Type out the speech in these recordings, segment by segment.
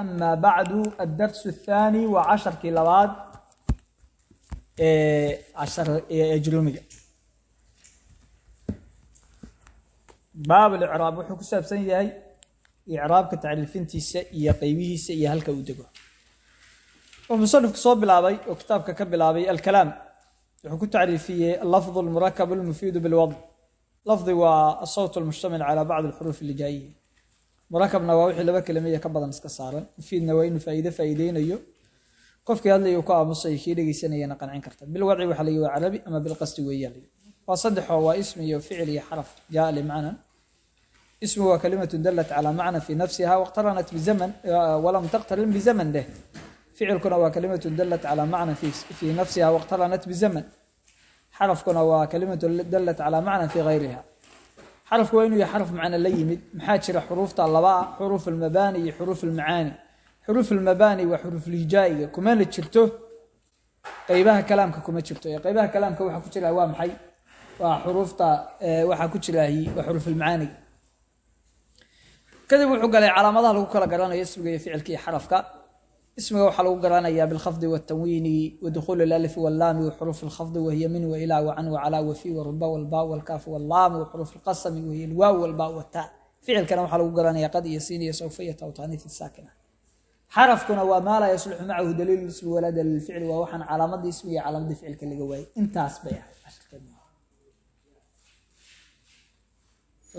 ama bacdu adarsu athaani waa casharkii labaad ee cashar ee ajrumiga baab licraab wuxuu ku saabsan yahay icraabka tacriifintiisa iyo qeybihiisa iyo halka uu dego wuxuu musanifku soo bilaabay oo kitaabka ka bilaabay alkalaam wuxuu ku tacriifiyey alafdu almurakab almufiidu bilwadc lafdi waa asawt almushtamil calaa bacdi alxuruuf alijaayiya murakabna waa wixii laba kelimiya ka badan iska saaran. Mufiidna waa inuu faa'iide faa'iideynayo. Qofkii hadlayu ku aamusay kii dhegeysanayana qancin karta bilwadci waxa la yihi waa carabi ama bilqasdi weeyaa waa saddexoo waa ismi iyo ficil iyo xaraf. Jaa limacnan ismi waa kalimatu dalat calaa macna fi nafsiha waqtaranat bizaman walam taqtarin bizaman deh ficilkuna waa kalimatu dalat calaa macna fi nafsiha waqtaranat bizaman xarafkuna waa kalimatu dalat calaa macna fi gayriha xarafku waa inuu yahay xaraf macno la yimid. Maxaa jira xuruufta labaa xuruuf almabaani iyo xuruuf almacaani xuruuf almabaani waa xuruufulhijaa'iga kumana jirto? Qeybaha kalaamka kuma jirto. Ee qeybaha kalaamka waxaa ku jira waa maxay? Waa xuruufta waxaa ku jiraahi waa xuruuf almacaaniga kadib wuxuu galay calaamadaha lagu ismiga waxaa lagu garanayaa bilkhafdi wاtanwiini wadukhuuli اlalif wاllaami waxuruuf اlkhafdi wahiya min wailaa wacan wacalaa wafi waruba walba walkaaf wallaam waxuruuf اlqasami wahiya alwaaw walba wata ficilkana waxaa lagu garanaya qad iyo siin iyo sawfa iyo tawtaaniit saakina xarafkuna waa maa laa yasluxu macahu daliil ismi walaa daliil ficli waa waxaan calaamadii ismiga iyo calaamadii ficilka laga waayay intaas bay ahayd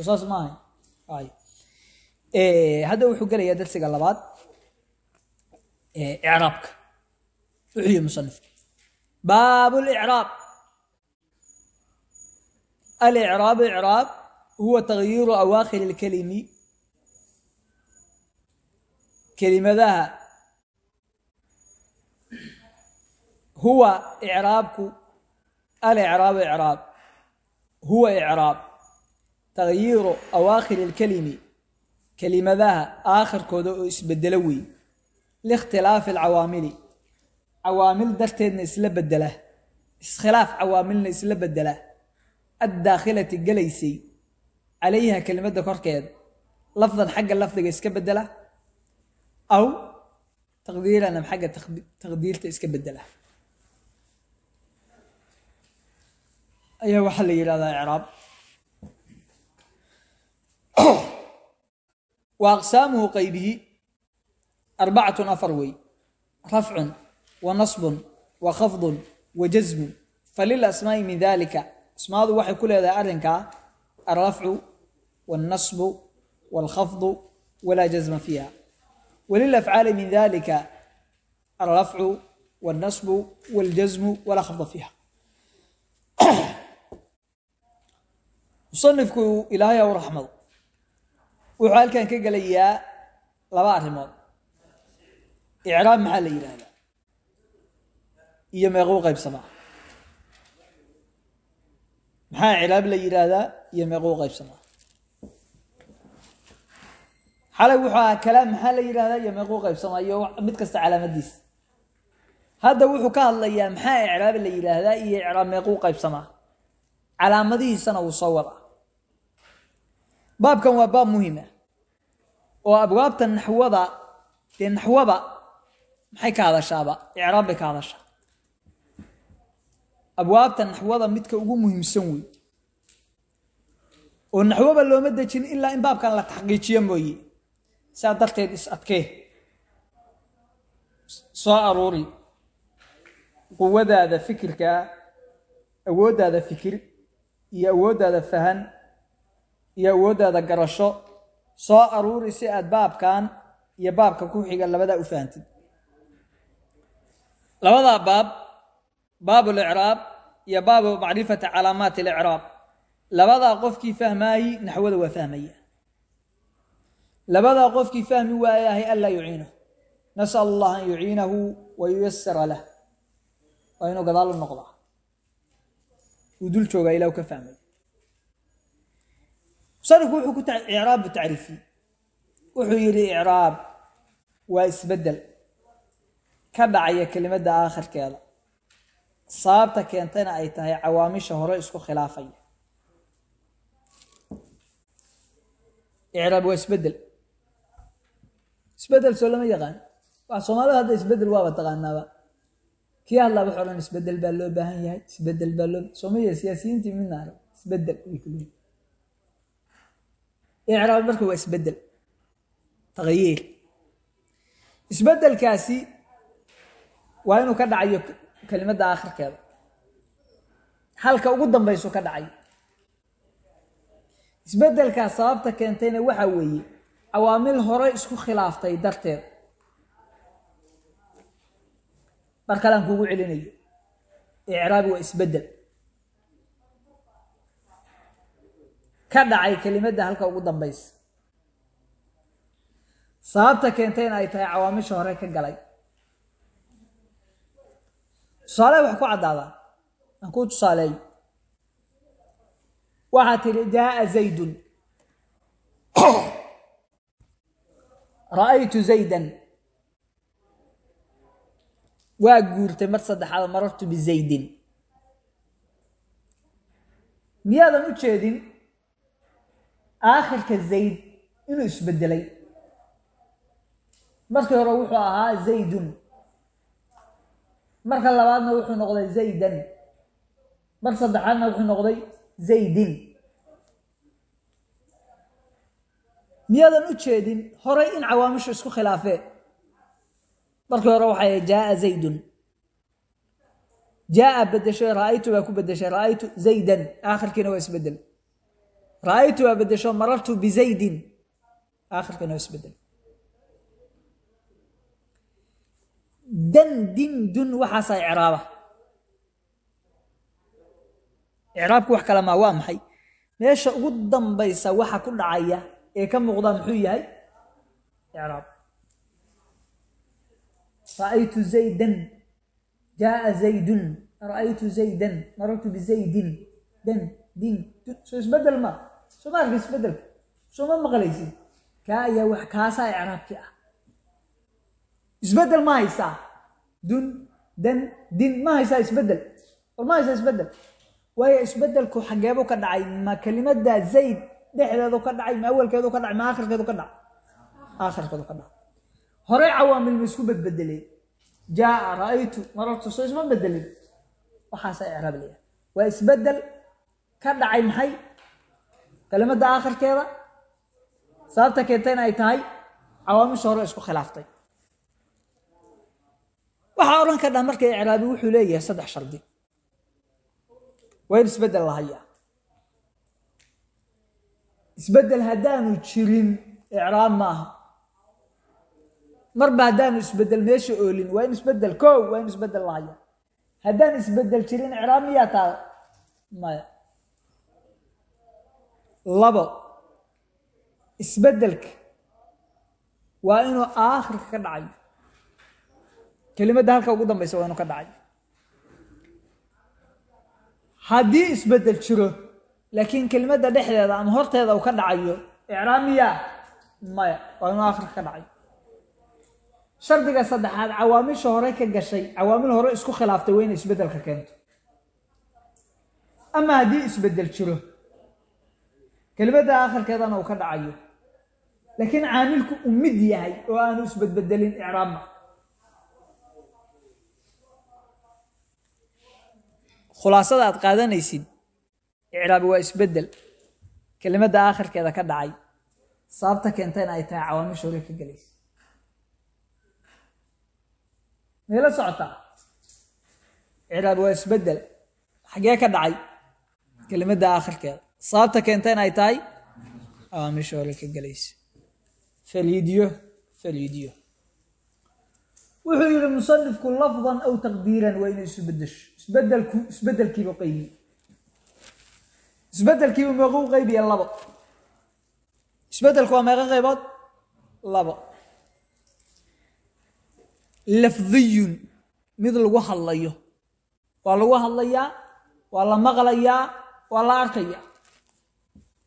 saas maahay hadda wuxuu gelayaa darsiga labaad icraabka wuxuu yihi musanifku baab licraab alicraabu icraab huwa tagyiiru awaakhir اlkelimi kelimadaha huwa icraabku alicraabu icraab huwa icraab tagyiiru awaakhir اlkelimi kelimadaha aakhirkooda oo isbedelo wey liikhtilaafi alcawaamili cawaamil darteedna isla bedela iskhilaaf cawaamilna isla bedela addaakhilati gelaysay calayha kelimadda korkeed lafdan xagga lafdiga iska bedela aw taqdiiranam xagga taqdiirta iska bedela ayaa waxaa la yidhahdaa icraab wa aqsaamuhu arbacatun afar wey rafcun wa nasbun wa khafdun wa jasmun falil asmaa'i min dalika asmaadu waxay ku leedahay arrinkaa alrafcu wاlnasbu wاlkhafdu walaa jasma fiiha walil afcaali min dalika alrafcu wاlnasbu wاljasmu walaa khafda fiiha musanifku ilaahay ow raxmado wuxuu halkan ka gelayaa laba arrimood icraab maxaa la yidhaahdaa iyo meequu qaybsamaa maxaa icraab la yidhaahdaa iyo meequu qaybsamaa xalay wuxuu ahaa kalaam maxaa la yidhahdaa iyo meequu qaybsamaa iyo mid kasta calaamadiisa hadda wuxuu ka hadlayaa maxaa icraab la yidhaahdaa iyo icraab meequu qaybsamaa calaamadihiisana wuu soo wadaa. Baabkan waa baab muhima oo abwaabta naxwada dee naxwada maxay ka hadashaaba? Icraab bay ka hadashaa abwaabta naxwada midka ugu muhiimsan wey oo naxwoba looma dejin ilaa in baabkan la taxqiijiyo mooye. Saa darteed is adkee. Soo aruuri. Quwadaada fikirkaa awooddaada fikir iyo awooddaada fahan iyo awooddaada garasho soo aruuri si aad baabkan iyo baabka ku xiga labadaa u fahantid labadaa baab baabu licraab iyo baabu macrifati calaamaati alicraab labadaa qofkii fahmaayi naxwada waa fahmaya. Labadaa qofkii fahmi waayahay anlaa yuciinahu nasal allah an yuciinahu wa yuyasira lah. Waa inuu gadaal u noqdaa uu dul joogaa ilah ka fahmay. Musanifku wuxuu ku icraab bu tacriifiyey wuxuu yidhi icraab waa isbeddel ka dhacaya kelimadda aakhirkeeda. Sababta keentayna ay tahay cawaamisha hore isku khilaafaya icraab waa isbeddel. Isbedel soo lama yaqaan. Waa soomaalida hadda isbeddel waaba taqaanaaba. Kii hadlaa wuxuu odhan isbeddel baa loo baahan yahay isbeddel baa loo soomaya siyaasiyiintii midna arag isbeddel icraab marka waa isbeddel taqayiir isbedelkaasi waa inuu ka dhacayo kelimadda aakhirkeeda. Halka ugu dambaysu ka dhacayo isbedelkaas sababta keentayna waxaa weeye cawaamil hore isku khilaaftay darteed. Mar kalean kuugu celinayo icraabi waa isbeddel ka dhacay kelimadda halka ugu dambaysa sababta keentayna ay tahay cawaamisha hore ka galay tusaale wax ku caddaadaa aan kuu tusaaleeyo waxaa tidhi jaaa zaydun. Ra'aytu zaydan. Waa guurtay mar saddexaad marartu bizaydin miyaadan u jeedin aakhirka zayd inuu isbedelay. Markii hore wuxuu ahaa zaydun marka labaadna wuxuu noqday zaydan. Mar saddexaadna wuxuu noqday zaydin. Miyaadan u jeedin? Horay in cawaamishu isku khilaafeen markii hore waxay jaaa zaydun. Jaaa bedeshay ra'aytu baa ku bedeshay ra'aytu zaydan. Aakhirkiina waa isbeddel ra'aytu baa bedesho marartu bizaydin aakhirkiina waa isbeddel dan din dun waxaasaa icraaba. Icraabku wax kale maa waa maxay? Meesha ugu dambaysa waxa ku dhacaya ee ka muuqdaa muxuu yahay? Icraab. Ra'aytu zaydan. Jaaa zaydun. Ra'aytu zaydan. Marartu bizaydin dan din. Dun soo isbeddel ma? Soo ma arka isbeddelka soo ma maqlaysid? Kaa ayaa wax kaasaa icraabkii ah isbeddel ma haysaa dun dan din ma haysaa isbeddel war ma haysaa isbeddel waayo isbedelku xageebu ka dhacay ma kelimada zayd dhexdeedu ka dhacay ma awalkeedu ka dhacay ma aakhirkeedu ka dhacay. Aakhirkeedu ka dhacay. Horey cawaamil ma isku bedbedeleen jaaa ra'aytu marartu soo isma bedelin waxaasa icraab leeyahay. Waa isbeddel ka dhacay maxay? Kelimada aakhirkeeda? Sababta keentayna ay tahay cawaamisha hore isku khilaaftay waxaa odhan kardhaa marka icraabi wuxuu leeyahay saddex shardi. Waa in isbeddel la hayaa. Isbedel haddaanu jirin icraab ma aha. Marba haddaanu isbeddel meesha oolin waa in isbeddel ko waa in isbeddel la hayaa. Haddaan isbeddel jirin icraab miyaa taada maya. Labo isbeddelka waa inuu aakhirka ka dhacayo kelimadda halka ugu dambaysa waa ka dhacay. Haddii isbeddel jiro laakiin kelimadda dhexdeeda ama horteeda uu ka dhacayo icraab miyaa maya waa inuu aakhirka ka dhacay. Shardiga saddexaad cawaamisha hore ka gashay cawaamil hore isku khilaaftay waa inay isbeddelka keento. Ama haddii isbeddel jiro kelimadda aakhirkeedana uu ka dhacayo laakiin caamilku uu mid yahay oo aanu isbedbedelin icraabma khulaasada aad qaadanaysid icraabi waa isbeddel kelimadda aakhirkeeda ka dhacay. Sababta keentayna ay tahay cawaamisha hore ka gelaysa meela socotaa icraabi waa isbeddel xagee ka dhacay? Kelimadda aakhirkeeda. Sababta keentayna ay tahay cawaamisha hore ka gelaysa faliidyo faliidyo wuxuu yihi musanifku lafdan aw taqdiiran waa inay isu bedesho isbedelku isbedelkiiba qaybiye isbedelkiiba meequ qaybiya labo. Isbedelku waa meeqo qaybood? Labo. Lafdiyun mid lagu hadlayo. Waa lagu hadlayaa waa la maqlayaa waa la arkayaa.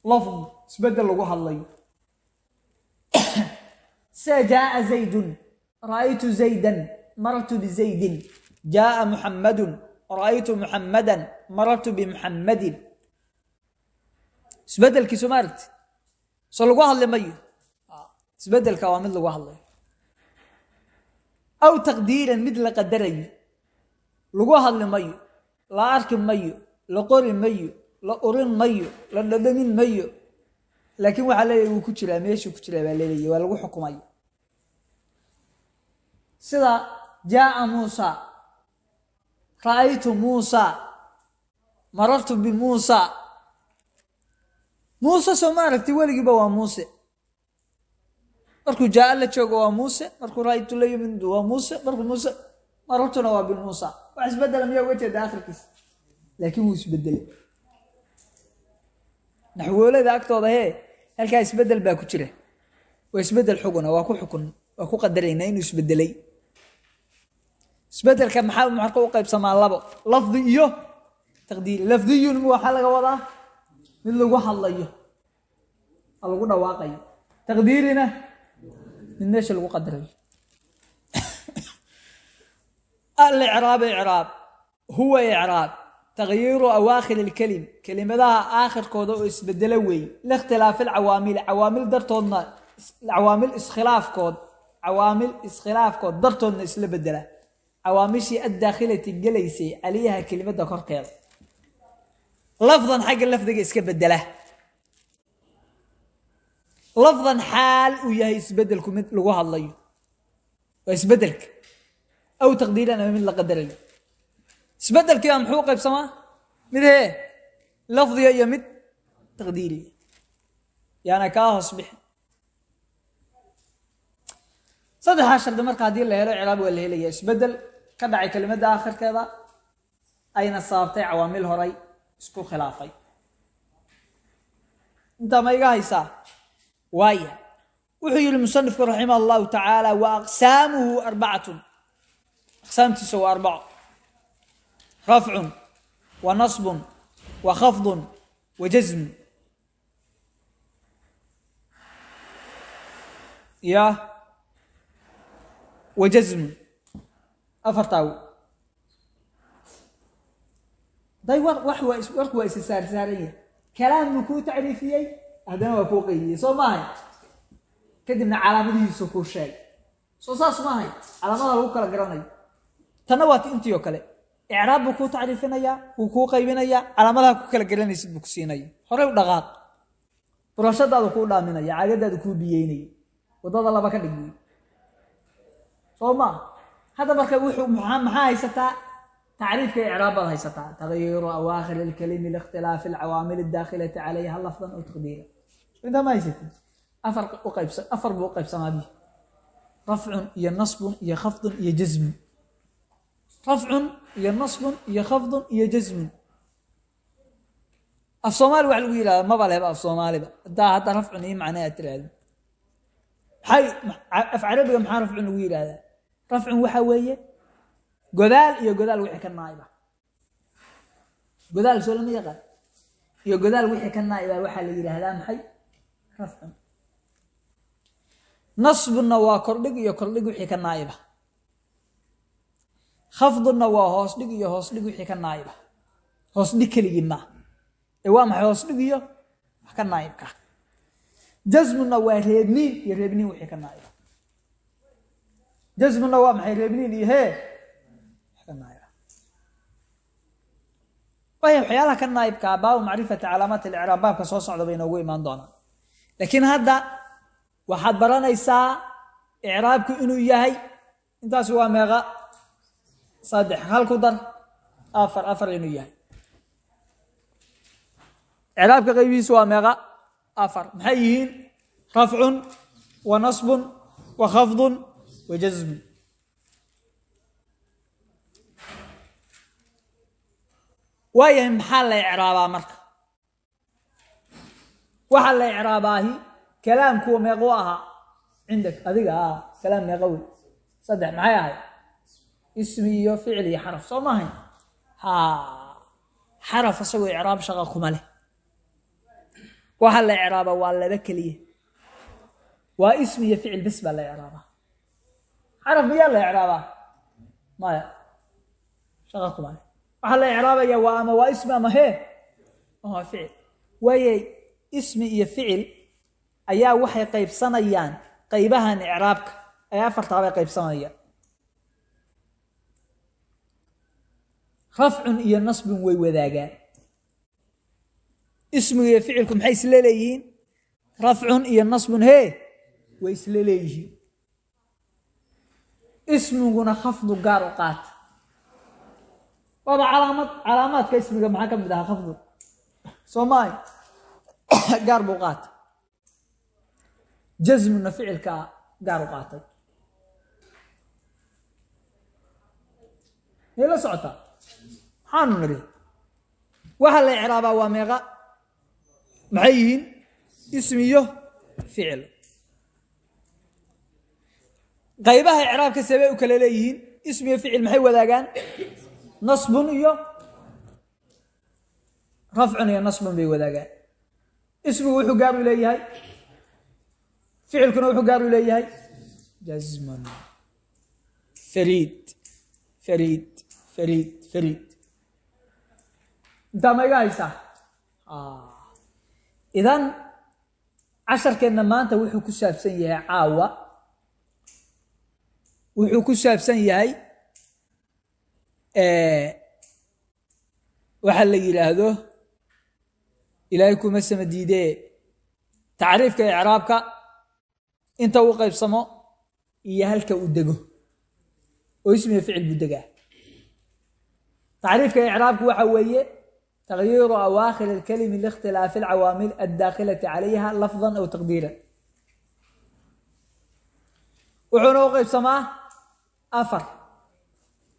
Lafd isbeddel lagu hadlayo. Sida jaaa zaydun ra'aytu zaydan marartu bizaydin jaaa muxammadun ra'aytu muxammadan marartu bimuxammadin isbedelkiisu ma aragti so lagu hadli mayo isbeddelka waa mid lagu hadlayo aw taqdiiran mid la qadarayo lagu hadli mayo la arki mayo la qori mayo la urin mayo la dhadhamin mayo laakiin waxaa leeyahy wuu ku jiraa meeshuu ku jiraa baa leeyahy waa lagu xukumaya sida jaaa muusa ra'aytu muusa marartu bimuusa muuse soo ma aragti weligiiba waa muuse. Markuu jaaa la joogo waa muuse markuu ra'aytu la yimid waa muuse markuu muuse marartuna waa bimuusa wax isbedela miyaa uga jeeda akhirkiisa laakiin wuu isbedelay naxwoolada agtooda hee halkaa isbeddel baa ku jira. Waa isbeddel xuguna waa ku xukun waa ku qadaraynaa inuu isbedelay isbeddelka maxaa marka u qaybsamaa labo? Lafdi iyo taqdiiri lafdiyun waxaa laga wadaa mid lagu hadlayo lagu dhawaaqayo. Taqdiirina mid meesha lagu qadarayo alicraab icraab huwa icraab tagyiiru awaakhir ilkelim kelimadaha aakhirkooda oo isbedelo weey liikhtilaafi alcawaamil cawaamil. Dartoodna cawaamil iskhilaafkood. Cawaamil iskhilaafkood dartoodna isla bedela cawaamishii addaakhilati gelaysay caliyaha kelimada korkeeda lafdan xagga lafdiga iska bedela lafdan xaal uu yahay isbedelku mid lagu hadlayo. Waa isbeddelka aw taqdiiran ama mid la qadarayo. Isbedelkiiba muxuu qaybsamaa? Mid hee lafdiga iyo mid taqdiiriya yaana kaa hoos bixi saddexdaa shardi marka haddii la helo ciraab waa la helaya isbeddel ka dhacay kelimadda aakhirkeeda ayna sababtay cawaamil horay isku khilaafay. Intaa ma iga haysaa waaya wuxuu yihi musanifku raximah allahu tacaala wa aqsaamuhu arbacatun. Aqsaamtiisa waa arbaco rafcun wa nasbun wa khafdun wa jasmun ya. Wa jasmun afartaaw day warku waa isa saarsaaran yahay. Kalaam buu kuu tacriifiyey haddana waa kuu qeydiyey soo maahay kadibna calaamadihiisu kuu sheegay. Soo saas maahay calaamada lagu kala garanayo. Tanna waa intii oo kale. Icraab buu kuu tacriifinayaa wuu kuu qaybinayaa calaamadaha ku kala garanaysid buu ku siinaya horey u dhaqaaq. Burashadaadu kuu dhaaminaya caagadaadu kuu biyeynaya. Waddada laba ka dhig soo maa hadda marka wuxuu maxaa haysataa tacriifka icraab baad haysataa tagyiiru awaakhir ilkalimi liikhtilaafi alcawaamil adaakhilati calayha lafdan aw taqdiira. Intaa ma haysatid? Afar u qaybsa afar buu u qaybsamaa bi rafcun iyo nasbun iyo khafdun iyo jasmun rafcun iyo nasbun iyo khafdun iyo jasmun af soomaali waxa lagu yihahda maba lehba af soomaaliba haddaa hadda rafcun iyo macnaa aad tiraahdo. Maxay af carabiga maxaa rafcun lagu yihahdaa rafcun waxaa weeye godaal iyo godaal wixii ka naaiba godaal soo lama yaqaan iyo godaal wixii ka naaiba waxaa la yidhaahdaa maxay? Rafcun nasbunna waa kordhig iyo kordhig wixii ka naaiba khafdunna waa hoos dhig iyo hoos dhig wixii ka naaiba hoos dhig keligii maa ee waa maxay hoos dhig iyo? Wax ka naaibka jasmunna waa reebniin iyo reebniin wixii ka naaiba jasmunna waa maxay reebniin iyo hee? Waxyaalaha ka naaibkaa baabu macrifati calaamaat alicraab baabka soo socda bay inoogu imaan doonaan. Laakiin hadda waxaad baranaysaa icraabku inuu yahay intaas waa meeqa saddex hal ku dar afar afar inuu yahay. Icraabka qaybihiisu waa meeqa afar. Maxay yihiin? Rafcun wa nasbun wa khafdun wa jasmun waayahay maxaa la icraabaa marka waxaa la icraabaahi kalaamkuwa meequu ahaa cindak adiga a kalaam meeqa wey saddex maxay ahayd ismi iyo ficil iyo xaraf soo maahay ha xaraf isagoo icraab shaqa kuma leh waxaa la icraabaa waa laba keliya waa ismi iyo ficil bes baa la icraabaa caraf miyaa la ecraabaa maya. Shaqa kuma waxaa la ecraabaya waa ama waa ismi ama hee? Waa ficil. Waaye ismi iyo ficil ayaa waxay qaybsanayaan qaybahan icraabka. Ayaa afartaabay qaybsanayaan. Rafcun iyo nasbun way wadaagaan. Ismigu iyo ficilku maxay isla leeyihiin? Rafcun iyo nasbun he way isla leeyihiin ismiguna khafdu gaar u qaata waaba calaamad calaamaadka ismiga maxaa ka mid ahaa khafdu? Soo maayo. Gaar buu qaata jasmuna ficilka gaar u qaatay. May la socotaa maxaanu nidhi waxaa la icraabaa waa meeqa. Maxay yihiin? Ismi iyo ficil qaybaha icraabka sabey u kala leeyihiin ismi iyo ficil maxay wadaagaan? Nasbun iyo rafcun iyo nasbun bay wadaagaan. Ismigu wuxuu gaar u leeyahay ficilkuna wuxuu gaar u leeyahay jasmun fariid fariid fariid fariid. Intaa ma iga idan casharkeenna maanta wuxuu ku saabsan yahay caawa wuxuu ku saabsan yahay eh, waxa la yidhaahdo ilaahay kuma sama diidee tacriifka icraabka inta u qaybsamo iyo halka uu dego. Oo ismiga ficil buu degaa. Tacriifka icraabku waxa weeye takyiiru awaakhir alkalimi liikhtilaafi alcawaamil addaakilati calayha lafdan aw taqdiiran. Wuxuuna u qaybsamaa afar.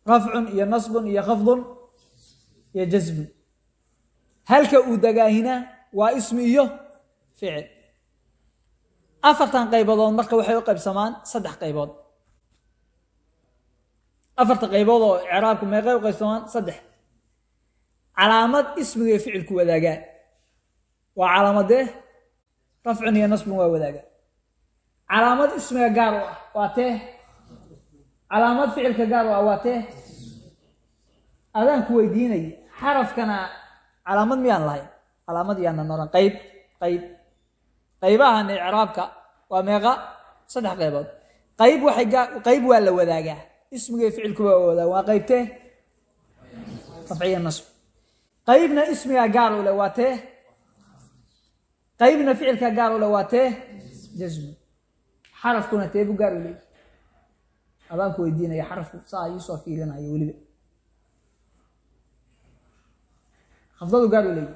Rafcun iyo nasbun iyo khafdun iyo jasbun halka uu dagaahina waa ismi iyo ficil. Afartan qaybadood marka waxay u qaybsamaan saddex qaybood. Afarta qaybood oo icraabku meeqay u qaybsamaan saddex. Calaamad ismiga ficilku wadaagaa waa calaamadee rafcun iyo nasbun waa wadaagaa calaamad ismiga gaar u ah waa tee calaamad ficilka gaar ah waa tee adaan ku weydiinaya xarafkana calaamad miyaan lahayn? Calaamad yaanan oran qayb qayb. Qaybahan icraabka waa meeqa saddex qaybood. Qayb waxay qayb waa la wadaagaa. Ismiga iyo ficilku waa wadaaga waa qaybtee rafciya nasb. Qaybna ismiga gaar u leh waa tee qaybna ficilka gaar u leh waa tee jasmu xarafkuna tee buu gaar u adaan ku weydiinaya xarafku saa iisoo fiirinayo weliba. Khafdadu gaar u leeyahy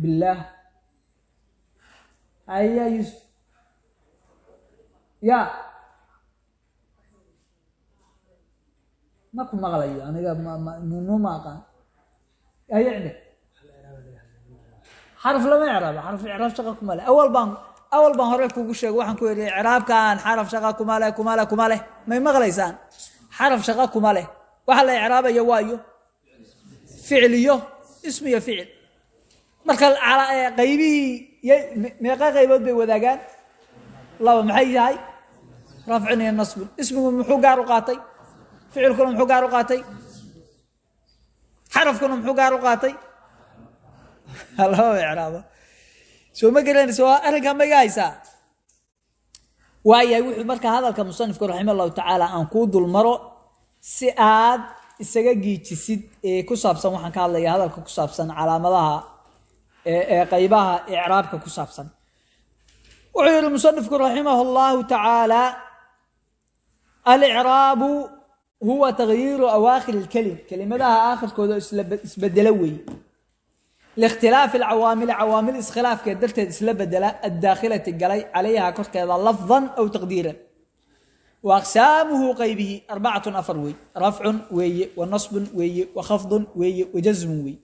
billaah. Haya yusuf ya ma ku maqlayo? Aniga nunu ma aqaan ayicde xaraf lama icraaba xaraf icraab shaqa kuma leh. Awal baan awal baan hore kugu sheegay waxaan ku yidhi icraabkan xaraf shaqa kuma leh kuma leh kuma leh. May maqlaysaan? Xaraf shaqa kuma leh. Waxa la icraabaya waayo. Ficil iyo ficil. Marka qaybihii meeqa qaybood bay wadaagaan. Laba maxay yahay rafcun iyo nasbun. Ismigu muxuu gaar u qaatay? Ficilkuna muxuu gaar u qaatay? Xarafkuna muxuu gaar u qaatay? Laba icraabo soo ma gelanaysa waa arrinkaa ma iga haysaa waayahay wuxuu marka hadalka musanifku raxima allahu tacaala aan kuu dulmaro si aad isaga giijisid ee ku saabsan waxaan ka hadlaya hadalka ku saabsan calaamadaha ee qaybaha icraabka ku saabsan. Wuxuu yihi musanifku raximah allahu tacaala alicraabu huwa tagyiiru awaakhir ilkelim kelimadaha aakhirkooda isbedelo weeye liikhtilaafi alcawaamili cawaamil iskhilaafkeed darteed isla bedela addaakhilati galay calayha korkeeda lafdan aw taqdiiran wa aqsaamuhu qaybihi arbacatun afar wey rafcun weeye wa nasbun weeye wa khafdun weeye wa jasmun weeye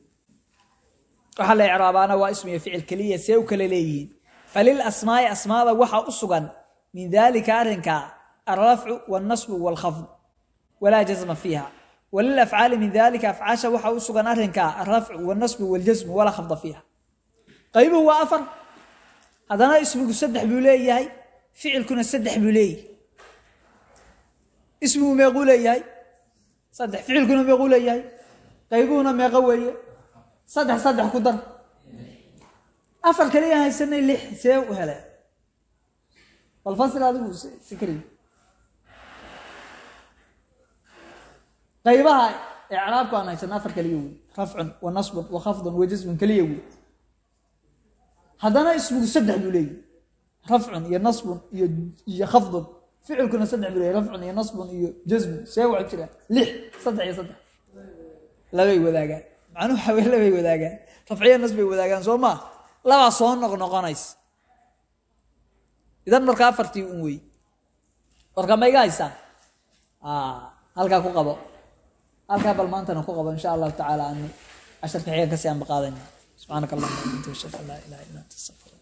waxaa la icraabaana waa ismiyo ficil keliya see u kala leeyihiin falil asmaa'i asmaada waxaa u sugan min dalika arrinka alrafcu walnasbu walkhafd walaa jazma fiiha walilafcaali min dalika afcaasha waxaa u sugan arrinka alrafcu walnasbu waljasmu walaa khafda fiiha qaybuhu waa afar haddana ismigu saddex buu leeyahay ficilkuna saddex buu leeyahay ismigu meequu leeyahay saddex ficilkuna meequu leeyahay qaybuhuna meeqo weeye saddex saddex ku dar afar kaliya haysanay lix see u hele bal fasir adigu sikri qaybaha icraabku aan haysana afar keliya wey. Rafcun wa nasbun wa khafdun wa jasmun keliya wey. Haddana ismigu saddex buu leeyahy rafcun iyo nasbun iyo iyo khafdun. Ficilkuna saddex buu leeyahy rafcun iyo nasbun iyo jasmun see waxa jira lix saddex iyo saddex. Labay wadaagaan. Macnuhu waxa wey labay wadaagaan. Rafciya nasbay wadaagaan soo maa labaa soo noqnoqonays idan marka afartii un wey. Warka ma iga halkaa ku qabo halkaa bal maantana ku qabo insha allahu tacaala aan casharka xigan ka sii anba qaadayna subxaanaka allahuma anta ashhadu an laa ilaha illa anta astaqfir